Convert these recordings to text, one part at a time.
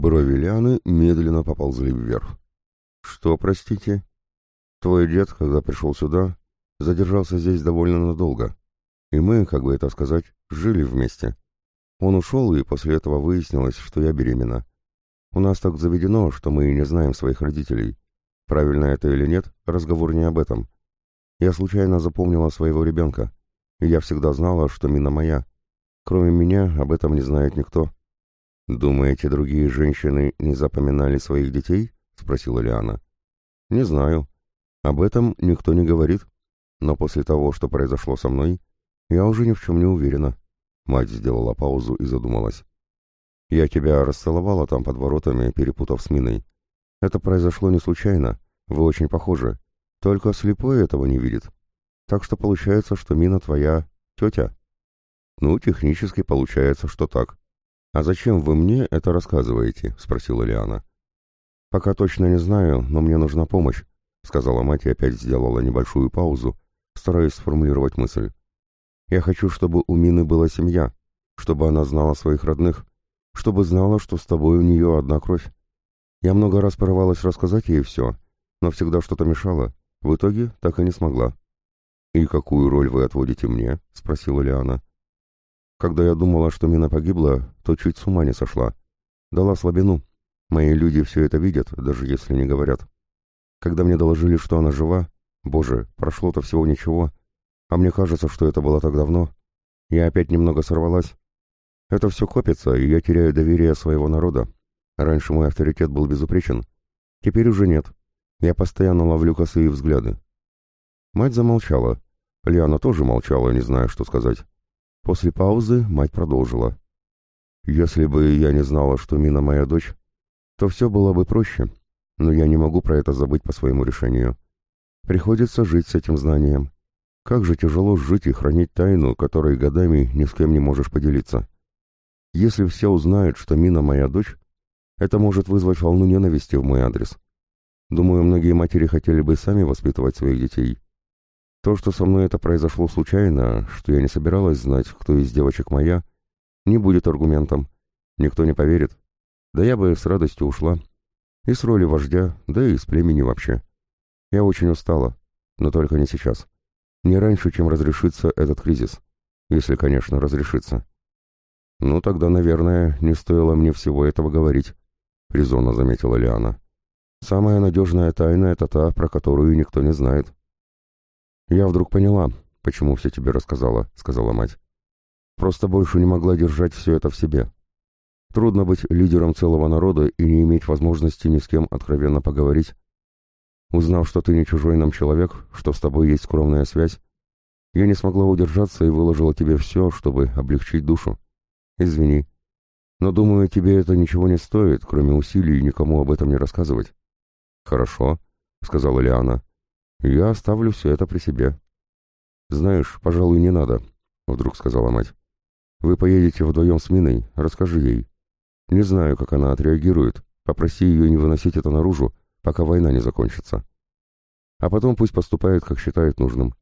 Брови Лианы медленно поползли вверх. «Что, простите?» «Твой дед, когда пришел сюда, задержался здесь довольно надолго. И мы, как бы это сказать, жили вместе. Он ушел, и после этого выяснилось, что я беременна. У нас так заведено, что мы и не знаем своих родителей. Правильно это или нет, разговор не об этом. Я случайно запомнила своего ребенка, и я всегда знала, что Мина моя. Кроме меня об этом не знает никто. «Думаете, другие женщины не запоминали своих детей?» — спросила Лиана. «Не знаю. Об этом никто не говорит. Но после того, что произошло со мной, я уже ни в чем не уверена». Мать сделала паузу и задумалась. «Я тебя расцеловала там под воротами, перепутав с Миной. Это произошло не случайно. Вы очень похожи. Только слепой этого не видит. Так что получается, что Мина твоя тетя». «Ну, технически получается, что так. «А зачем вы мне это рассказываете?» — спросила Лиана. «Пока точно не знаю, но мне нужна помощь», — сказала мать и опять сделала небольшую паузу, стараясь сформулировать мысль. «Я хочу, чтобы у Мины была семья, чтобы она знала своих родных, чтобы знала, что с тобой у нее одна кровь. Я много раз порывалась рассказать ей все, но всегда что-то мешало. В итоге так и не смогла». «И какую роль вы отводите мне?» — спросила Лиана. Когда я думала, что Мина погибла, то чуть с ума не сошла. Дала слабину. Мои люди все это видят, даже если не говорят. Когда мне доложили, что она жива, боже, прошло-то всего ничего, а мне кажется, что это было так давно, я опять немного сорвалась. Это все копится, и я теряю доверие своего народа. Раньше мой авторитет был безупречен. Теперь уже нет. Я постоянно ловлю косые взгляды. Мать замолчала. Лиана тоже молчала, не зная, что сказать. После паузы мать продолжила. «Если бы я не знала, что Мина моя дочь, то все было бы проще, но я не могу про это забыть по своему решению. Приходится жить с этим знанием. Как же тяжело жить и хранить тайну, которой годами ни с кем не можешь поделиться. Если все узнают, что Мина моя дочь, это может вызвать волну ненависти в мой адрес. Думаю, многие матери хотели бы сами воспитывать своих детей, то, что со мной это произошло случайно, что я не собиралась знать, кто из девочек моя, не будет аргументом. Никто не поверит. Да я бы с радостью ушла. И с роли вождя, да и с племени вообще. Я очень устала, но только не сейчас. Не раньше, чем разрешится этот кризис. Если, конечно, разрешится. Ну, тогда, наверное, не стоило мне всего этого говорить, — резонно заметила Лиана. Самая надежная тайна — это та, про которую никто не знает. «Я вдруг поняла, почему все тебе рассказала», — сказала мать. «Просто больше не могла держать все это в себе. Трудно быть лидером целого народа и не иметь возможности ни с кем откровенно поговорить. Узнав, что ты не чужой нам человек, что с тобой есть скромная связь, я не смогла удержаться и выложила тебе все, чтобы облегчить душу. Извини. Но, думаю, тебе это ничего не стоит, кроме усилий никому об этом не рассказывать». «Хорошо», — сказала Лиана. Я оставлю все это при себе. Знаешь, пожалуй, не надо, вдруг сказала мать. Вы поедете вдвоем с Миной, расскажи ей. Не знаю, как она отреагирует, попроси ее не выносить это наружу, пока война не закончится. А потом пусть поступает, как считает нужным.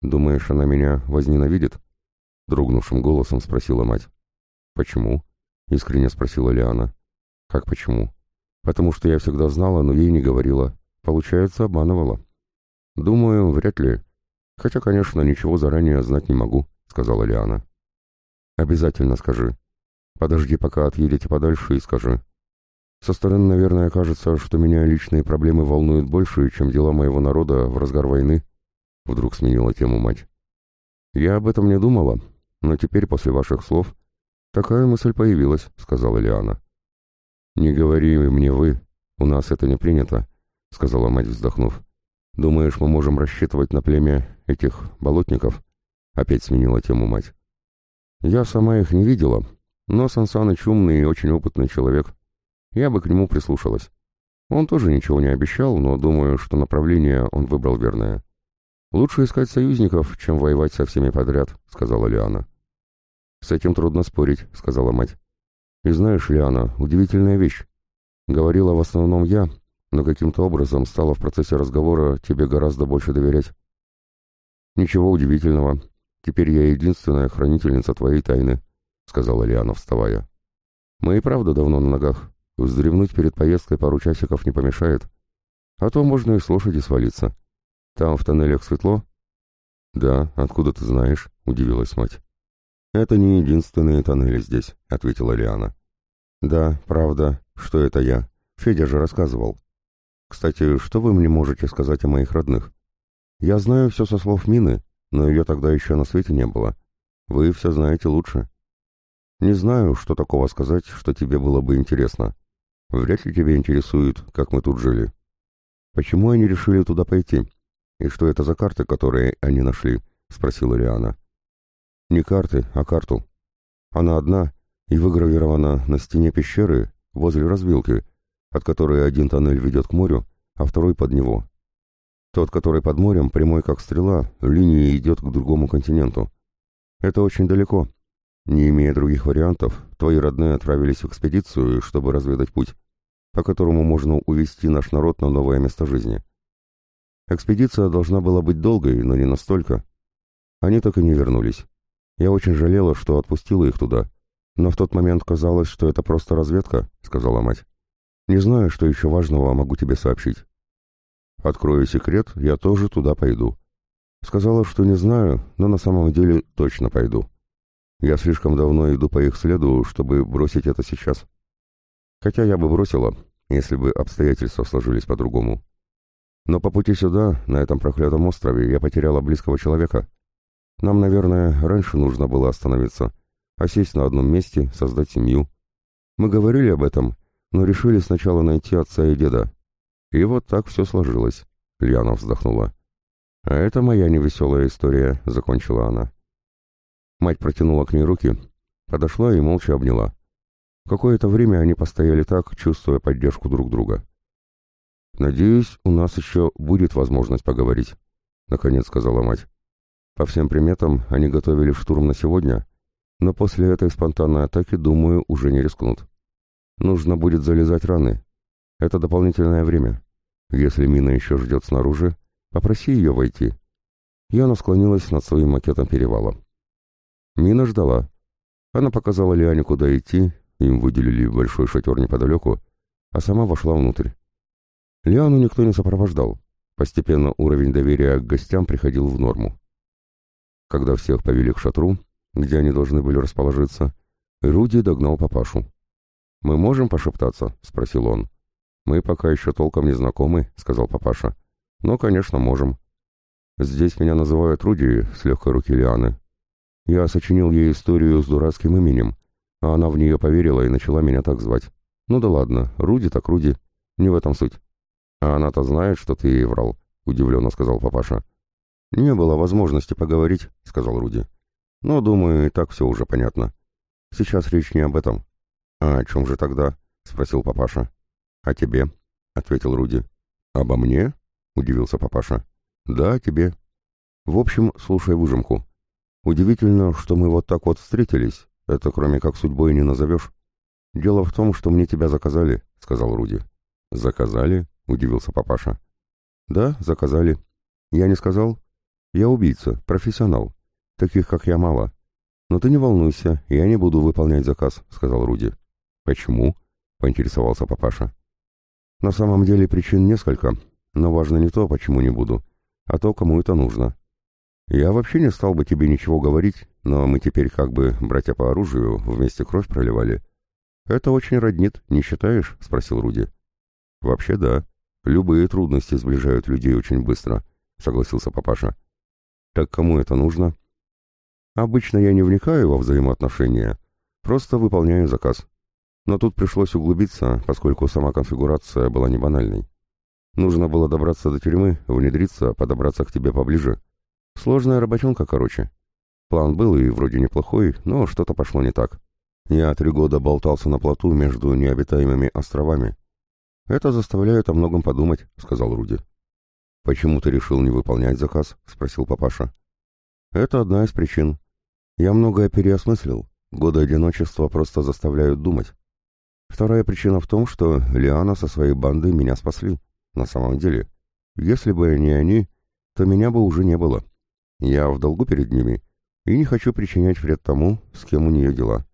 Думаешь, она меня возненавидит? Дрогнувшим голосом спросила мать. Почему? Искренне спросила Лиана. Как почему? Потому что я всегда знала, но ей не говорила. Получается, обманывала. «Думаю, вряд ли. Хотя, конечно, ничего заранее знать не могу», — сказала Лиана. «Обязательно скажи. Подожди, пока отъедете подальше, и скажи. Со стороны, наверное, кажется, что меня личные проблемы волнуют больше, чем дела моего народа в разгар войны», — вдруг сменила тему мать. «Я об этом не думала, но теперь, после ваших слов, такая мысль появилась», — сказала Лиана. «Не говори мне вы, у нас это не принято», — сказала мать, вздохнув. «Думаешь, мы можем рассчитывать на племя этих болотников?» Опять сменила тему мать. «Я сама их не видела, но Сансаныч умный и очень опытный человек. Я бы к нему прислушалась. Он тоже ничего не обещал, но думаю, что направление он выбрал верное. Лучше искать союзников, чем воевать со всеми подряд», — сказала Лиана. «С этим трудно спорить», — сказала мать. «И знаешь, Лиана, удивительная вещь. Говорила в основном я, но каким-то образом стало в процессе разговора тебе гораздо больше доверять. Ничего удивительного. Теперь я единственная хранительница твоей тайны, сказала Лиана, вставая. Мы и правда давно на ногах. Вздремнуть перед поездкой пару часиков не помешает. А то можно и с лошади свалиться. Там в тоннелях светло?» «Да, откуда ты знаешь?» — удивилась мать. «Это не единственные тоннели здесь», — ответила Лиана. «Да, правда, что это я. Федя же рассказывал. Кстати, что вы мне можете сказать о моих родных? Я знаю все со слов Мины, но ее тогда еще на свете не было. Вы все знаете лучше. Не знаю, что такого сказать, что тебе было бы интересно. Вряд ли тебя интересует, как мы тут жили. Почему они решили туда пойти? И что это за карты, которые они нашли? Спросила Риана. Не карты, а карту. Она одна и выгравирована на стене пещеры возле развилки, от которой один тоннель ведет к морю, а второй под него. Тот, который под морем, прямой как стрела, линией идет к другому континенту. Это очень далеко. Не имея других вариантов, твои родные отправились в экспедицию, чтобы разведать путь, по которому можно увести наш народ на новое место жизни. Экспедиция должна была быть долгой, но не настолько. Они так и не вернулись. Я очень жалела, что отпустила их туда, но в тот момент казалось, что это просто разведка, сказала мать. Не знаю, что еще важного могу тебе сообщить. Открою секрет, я тоже туда пойду. Сказала, что не знаю, но на самом деле точно пойду. Я слишком давно иду по их следу, чтобы бросить это сейчас. Хотя я бы бросила, если бы обстоятельства сложились по-другому. Но по пути сюда, на этом проклятом острове, я потеряла близкого человека. Нам, наверное, раньше нужно было остановиться, а сесть на одном месте, создать семью. Мы говорили об этом, но решили сначала найти отца и деда. И вот так все сложилось. Льяна вздохнула. «А это моя невеселая история», — закончила она. Мать протянула к ней руки, подошла и молча обняла. Какое-то время они постояли так, чувствуя поддержку друг друга. «Надеюсь, у нас еще будет возможность поговорить», — наконец сказала мать. По всем приметам, они готовили штурм на сегодня, но после этой спонтанной атаки, думаю, уже не рискнут. Нужно будет залезать раны. Это дополнительное время. Если мина еще ждет снаружи, попроси ее войти. Яна склонилась над своим макетом перевала. Мина ждала. Она показала Лиане, куда идти, им выделили большой шатер неподалеку, а сама вошла внутрь. Лиану никто не сопровождал. Постепенно уровень доверия к гостям приходил в норму. Когда всех повели к шатру, где они должны были расположиться, Руди догнал папашу. «Мы можем пошептаться?» — спросил он. «Мы пока еще толком не знакомы», — сказал папаша. «Но, конечно, можем. Здесь меня называют Руди с легкой руки Лианы. Я сочинил ей историю с дурацким именем, а она в нее поверила и начала меня так звать. Ну да ладно, Руди так Руди, не в этом суть. А она-то знает, что ты ей врал», — удивленно сказал папаша. «Не было возможности поговорить», — сказал Руди. «Но, думаю, и так все уже понятно. Сейчас речь не об этом. «А о чем же тогда?» — спросил папаша. «О тебе», — ответил Руди. «Обо мне?» — удивился папаша. «Да, о тебе. В общем, слушай выжимку. Удивительно, что мы вот так вот встретились. Это кроме как судьбой не назовешь. Дело в том, что мне тебя заказали», — сказал Руди. «Заказали?» — удивился папаша. «Да, заказали. Я не сказал? Я убийца, профессионал. Таких, как я, мало. Но ты не волнуйся, я не буду выполнять заказ», — сказал Руди. «Почему?» — поинтересовался папаша. «На самом деле причин несколько, но важно не то, почему не буду, а то, кому это нужно. Я вообще не стал бы тебе ничего говорить, но мы теперь как бы братья по оружию, вместе кровь проливали. Это очень роднит, не считаешь?» — спросил Руди. «Вообще да. Любые трудности сближают людей очень быстро», — согласился папаша. «Так кому это нужно?» «Обычно я не вникаю во взаимоотношения, просто выполняю заказ. Но тут пришлось углубиться, поскольку сама конфигурация была не банальной. Нужно было добраться до тюрьмы, внедриться, подобраться к тебе поближе. Сложная работенка, короче. План был и вроде неплохой, но что-то пошло не так. Я три года болтался на плоту между необитаемыми островами. Это заставляет о многом подумать, сказал Руди. Почему ты решил не выполнять заказ? спросил папаша. Это одна из причин. Я многое переосмыслил. Годы одиночества просто заставляют думать. Вторая причина в том, что Лиана со своей бандой меня спасли. На самом деле, если бы не они, то меня бы уже не было. Я в долгу перед ними и не хочу причинять вред тому, с кем у нее дела.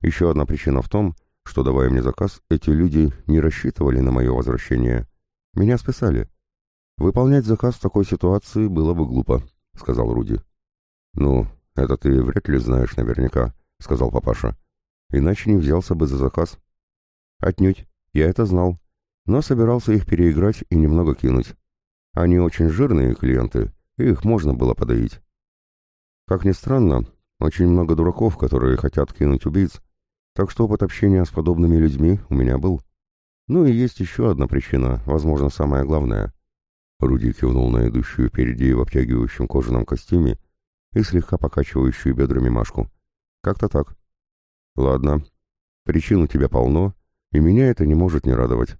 Еще одна причина в том, что, давая мне заказ, эти люди не рассчитывали на мое возвращение. Меня списали. Выполнять заказ в такой ситуации было бы глупо, — сказал Руди. Ну, это ты вряд ли знаешь наверняка, — сказал папаша. Иначе не взялся бы за заказ. Отнюдь, я это знал, но собирался их переиграть и немного кинуть. Они очень жирные клиенты, и их можно было подоить. Как ни странно, очень много дураков, которые хотят кинуть убийц, так что опыт общения с подобными людьми у меня был. Ну и есть еще одна причина, возможно, самая главная. Руди кивнул на идущую впереди в обтягивающем кожаном костюме и слегка покачивающую бедрами Машку. Как-то так. Ладно, причин у тебя полно, и меня это не может не радовать.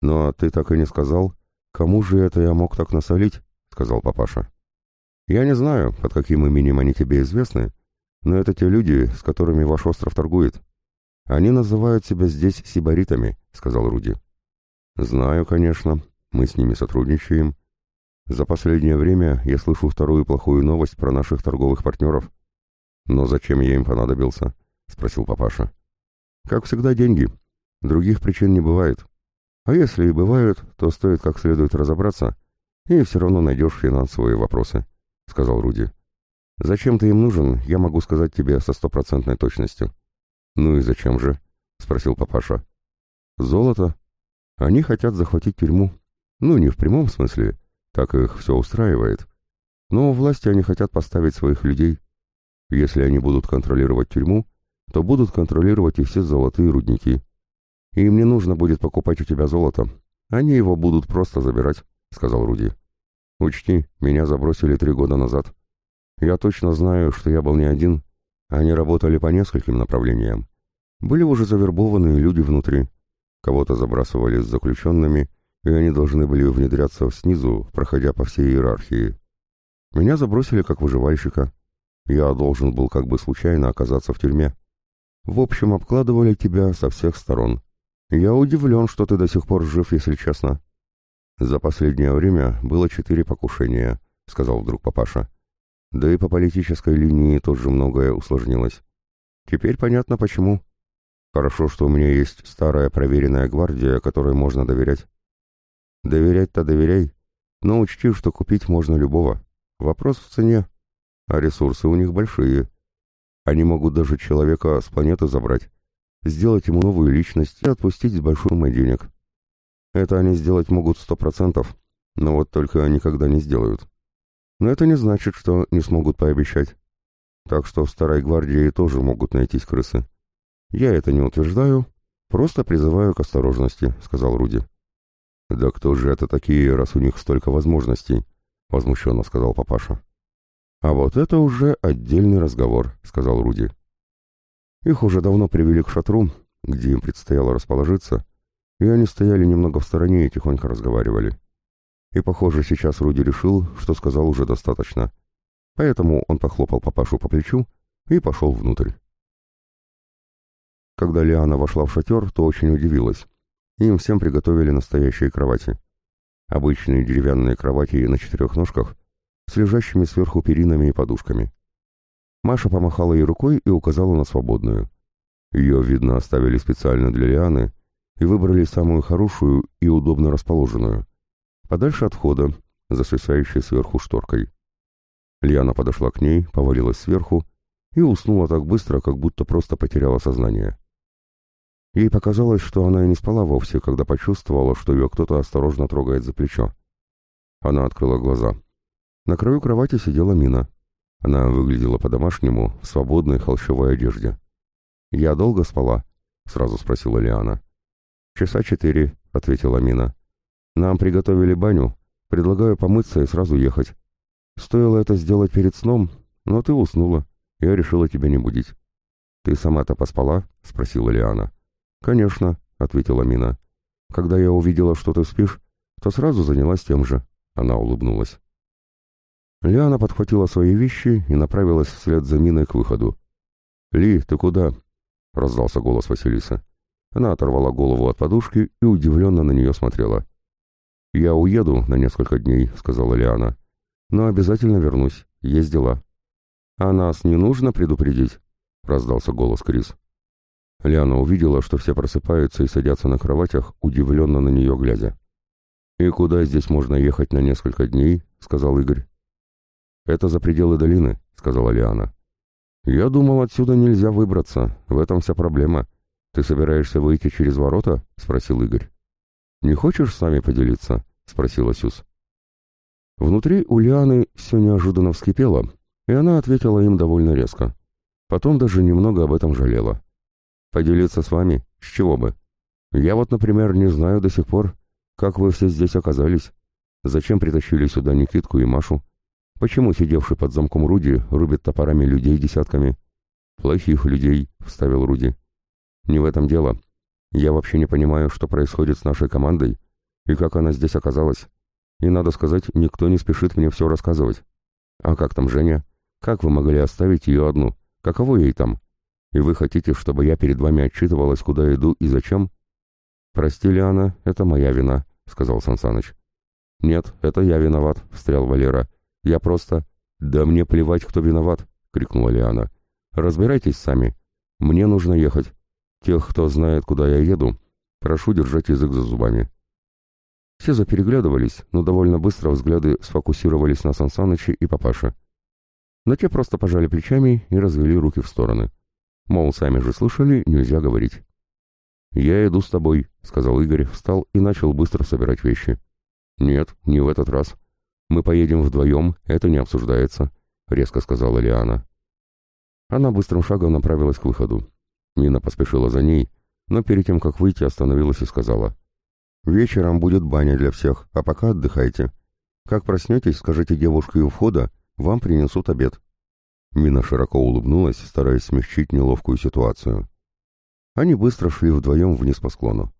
Но ты так и не сказал, кому же это я мог так насолить, сказал папаша. Я не знаю, под каким именем они тебе известны, но это те люди, с которыми ваш остров торгует. Они называют себя здесь сибаритами, сказал Руди. Знаю, конечно, мы с ними сотрудничаем. За последнее время я слышу вторую плохую новость про наших торговых партнеров. Но зачем я им понадобился? Спросил папаша. Как всегда, деньги. Других причин не бывает. А если и бывают, то стоит как следует разобраться, и все равно найдешь финансовые вопросы, сказал Руди. Зачем ты им нужен, я могу сказать тебе со стопроцентной точностью. Ну и зачем же? Спросил папаша. Золото. Они хотят захватить тюрьму. Ну, не в прямом смысле, так их все устраивает. Но власти они хотят поставить своих людей. Если они будут контролировать тюрьму, то будут контролировать и все золотые рудники. Им не нужно будет покупать у тебя золото. Они его будут просто забирать, — сказал Руди. Учти, меня забросили три года назад. Я точно знаю, что я был не один. Они работали по нескольким направлениям. Были уже завербованные люди внутри. Кого-то забрасывали с заключенными — и они должны были внедряться снизу, проходя по всей иерархии. Меня забросили как выживальщика. Я должен был как бы случайно оказаться в тюрьме. В общем, обкладывали тебя со всех сторон. Я удивлен, что ты до сих пор жив, если честно. За последнее время было четыре покушения, — сказал вдруг папаша. Да и по политической линии тоже многое усложнилось. Теперь понятно почему. Хорошо, что у меня есть старая проверенная гвардия, которой можно доверять. Доверять-то доверяй, но учти, что купить можно любого. Вопрос в цене, а ресурсы у них большие. Они могут даже человека с планеты забрать, сделать ему новую личность и отпустить с большой суммой денег. Это они сделать могут сто процентов, но вот только никогда не сделают. Но это не значит, что не смогут пообещать. Так что в Старой Гвардии тоже могут найтись крысы. Я это не утверждаю, просто призываю к осторожности, сказал Руди. «Да кто же это такие, раз у них столько возможностей?» — возмущенно сказал папаша. «А вот это уже отдельный разговор», — сказал Руди. Их уже давно привели к шатру, где им предстояло расположиться, и они стояли немного в стороне и тихонько разговаривали. И, похоже, сейчас Руди решил, что сказал уже достаточно. Поэтому он похлопал папашу по плечу и пошел внутрь. Когда Лиана вошла в шатер, то очень удивилась. Им всем приготовили настоящие кровати. Обычные деревянные кровати на четырех ножках с лежащими сверху перинами и подушками. Маша помахала ей рукой и указала на свободную. Ее, видно, оставили специально для Лианы и выбрали самую хорошую и удобно расположенную, подальше от входа, за свисающей сверху шторкой. Лиана подошла к ней, повалилась сверху и уснула так быстро, как будто просто потеряла сознание. Ей показалось, что она и не спала вовсе, когда почувствовала, что ее кто-то осторожно трогает за плечо. Она открыла глаза. На краю кровати сидела Мина. Она выглядела по-домашнему, в свободной холщовой одежде. «Я долго спала?» — сразу спросила Лиана. «Часа четыре», — ответила Мина. «Нам приготовили баню. Предлагаю помыться и сразу ехать. Стоило это сделать перед сном, но ты уснула. Я решила тебя не будить». «Ты сама-то поспала?» — спросила Лиана. «Конечно», — ответила Мина. «Когда я увидела, что ты спишь, то сразу занялась тем же». Она улыбнулась. Лиана подхватила свои вещи и направилась вслед за Миной к выходу. «Ли, ты куда?» — раздался голос Василисы. Она оторвала голову от подушки и удивленно на нее смотрела. «Я уеду на несколько дней», — сказала Лиана. «Но обязательно вернусь. Есть дела». «А нас не нужно предупредить?» — раздался голос Крис. Лиана увидела, что все просыпаются и садятся на кроватях, удивленно на нее глядя. «И куда здесь можно ехать на несколько дней?» — сказал Игорь. «Это за пределы долины», — сказала Лиана. «Я думал, отсюда нельзя выбраться. В этом вся проблема. Ты собираешься выйти через ворота?» — спросил Игорь. «Не хочешь с нами поделиться?» — спросила Сюз. Внутри у Лианы все неожиданно вскипело, и она ответила им довольно резко. Потом даже немного об этом жалела. «Поделиться с вами? С чего бы? Я вот, например, не знаю до сих пор, как вы все здесь оказались. Зачем притащили сюда Никитку и Машу? Почему сидевший под замком Руди рубит топорами людей десятками? Плохих людей, вставил Руди. Не в этом дело. Я вообще не понимаю, что происходит с нашей командой и как она здесь оказалась. И, надо сказать, никто не спешит мне все рассказывать. А как там Женя? Как вы могли оставить ее одну? Каково ей там? И вы хотите, чтобы я перед вами отчитывалась, куда иду и зачем? Прости, Лиана, это моя вина, сказал Сансаныч. Нет, это я виноват, встрял Валера. Я просто... Да мне плевать, кто виноват, крикнула Лиана. Разбирайтесь сами. Мне нужно ехать. Тех, кто знает, куда я еду, прошу держать язык за зубами. Все запереглядывались, но довольно быстро взгляды сфокусировались на Сансаныче и папаше. Но те просто пожали плечами и развели руки в стороны. Мол, сами же слышали, нельзя говорить. «Я иду с тобой», — сказал Игорь, встал и начал быстро собирать вещи. «Нет, не в этот раз. Мы поедем вдвоем, это не обсуждается», — резко сказала Лиана. Она быстрым шагом направилась к выходу. Нина поспешила за ней, но перед тем, как выйти, остановилась и сказала. Вечером будет баня для всех, а пока отдыхайте. Как проснетесь, скажите девушке у входа, вам принесут обед». Мина широко улыбнулась, стараясь смягчить неловкую ситуацию. Они быстро шли вдвоем вниз по склону.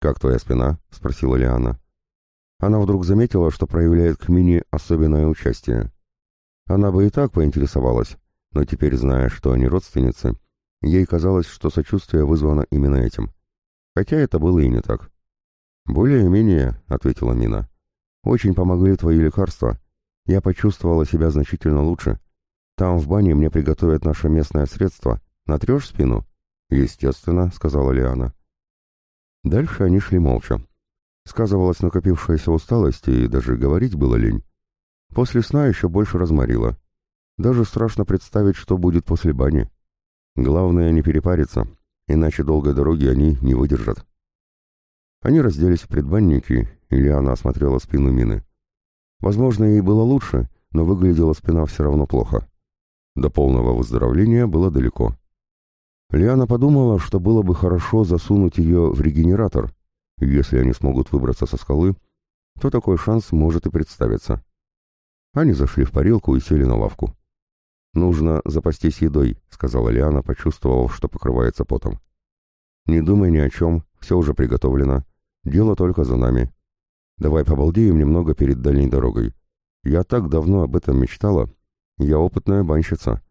«Как твоя спина?» — спросила Лиана. Она вдруг заметила, что проявляет к Мине особенное участие. Она бы и так поинтересовалась, но теперь, зная, что они родственницы, ей казалось, что сочувствие вызвано именно этим. Хотя это было и не так. «Более-менее», — ответила Мина. «Очень помогли твои лекарства. Я почувствовала себя значительно лучше. Там в бане мне приготовят наше местное средство. Натрешь спину?» «Естественно», — сказала Лиана. Дальше они шли молча. Сказывалась накопившаяся усталость, и даже говорить было лень. После сна еще больше разморило. Даже страшно представить, что будет после бани. Главное не перепариться, иначе долгой дороги они не выдержат. Они разделись в предбаннике, и Лиана осмотрела спину Мины. Возможно, ей было лучше, но выглядела спина все равно плохо. До полного выздоровления было далеко. Лиана подумала, что было бы хорошо засунуть ее в регенератор. Если они смогут выбраться со скалы, то такой шанс может и представиться. Они зашли в парилку и сели на лавку. «Нужно запастись едой», — сказала Лиана, почувствовав, что покрывается потом. «Не думай ни о чем, все уже приготовлено. Дело только за нами. Давай побалдеем немного перед дальней дорогой. Я так давно об этом мечтала. Я опытная банщица.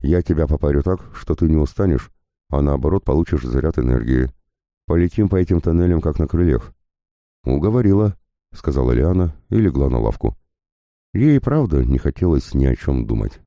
Я тебя попарю так, что ты не устанешь, а наоборот получишь заряд энергии. Полетим по этим тоннелям, как на крыльях». «Уговорила», — сказала Лиана и легла на лавку. Ей, правда, не хотелось ни о чем думать.